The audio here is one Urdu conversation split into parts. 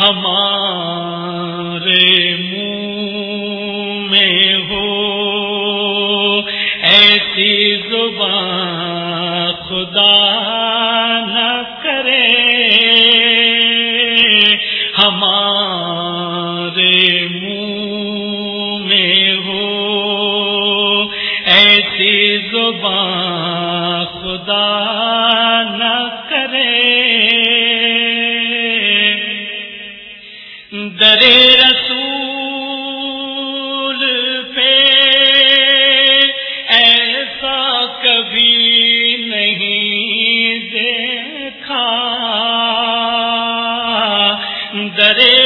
ہمارے منہ میں ہو ایسی زبان خدا نہ کرے ہمارے منہ میں ہو ایسی زبان خدا نہ کرے در رسول پہ ایسا کبھی نہیں دیکھا۔ در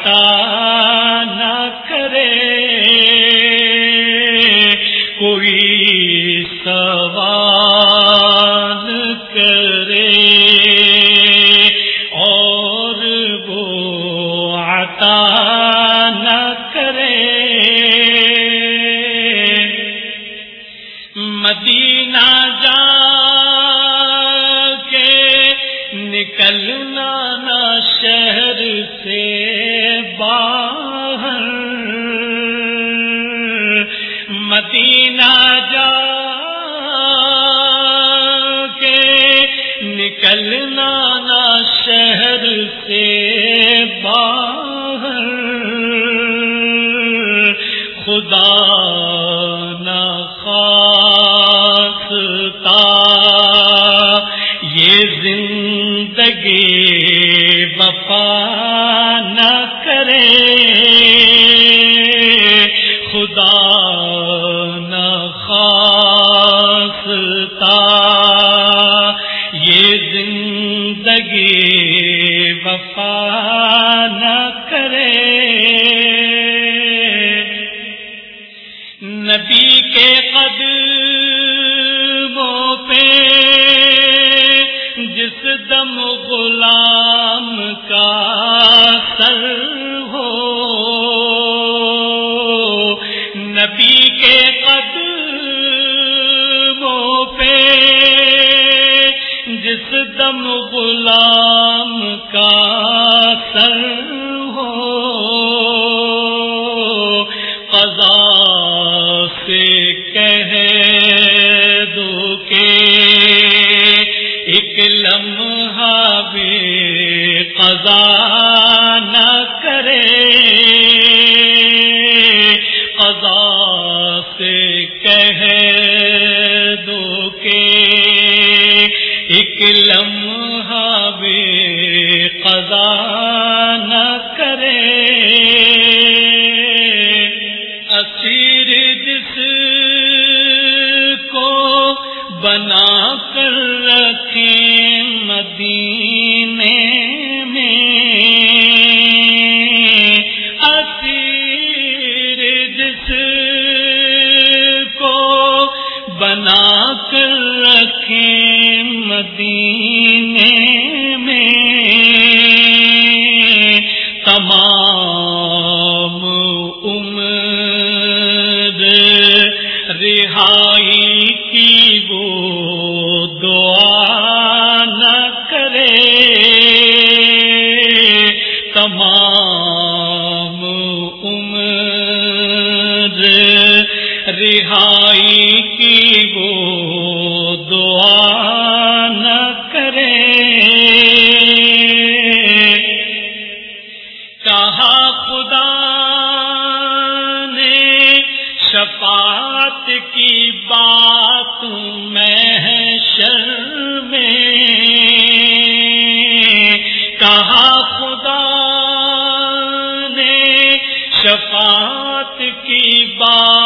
عطا نہ کرے کوئی سوال کرے اور وہ عطا نہ کرے مدینہ جا کے نکلنا نہ شہر سے سے باہر۔ خدا نہ خاصتا یہ زندگی وفا زندگی وفا نہ کرے۔ جس غلام کا سر ہو۔ قضا سے کہہ دو کہ ایک لمحہ بھی قضا نہ کرے۔ قضا سے کہہ دو کہ ایک لمحہ بنا کر رکھے مدینے میں۔ اسیر جس کو بنا کر رکھے مدینے رہائی کی وہ دعا نہ کرے۔ تمام عمر رہائی کی وہ شفاعت کی بات میں شر میں۔ کہا خدا نے شفاعت کی بات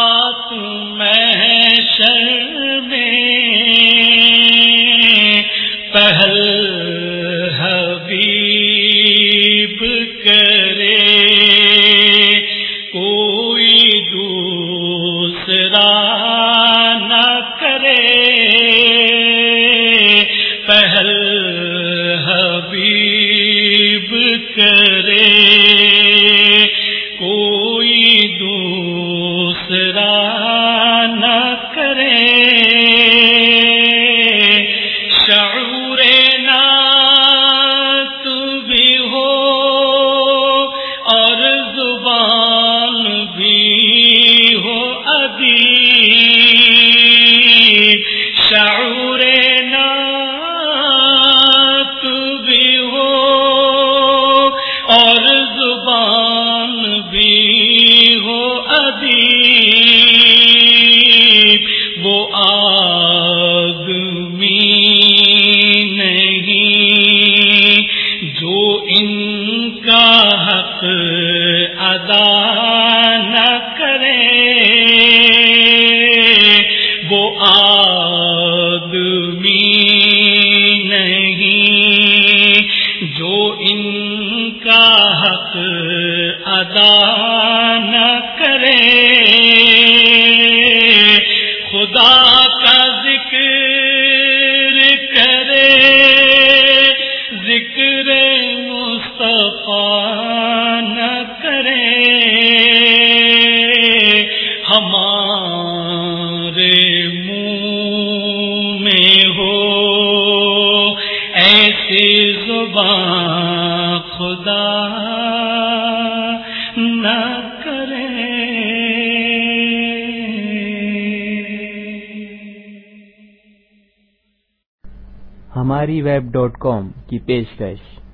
دوسرا نہ کرے پہل حبیب کرے۔ کوئی دوسرا نہ کرے ہو وہ آدمی نہیں جو ان کا حق ادا نہ کرے۔ حق ادا نہ کرے۔ خدا کا ذکر کرے۔ ذکر مصطفیٰ نہ کرے۔ ہمارے منہ میں ہو ایسی زبان خدا۔ بہاری ویب ڈاٹ کام کی پیشکش۔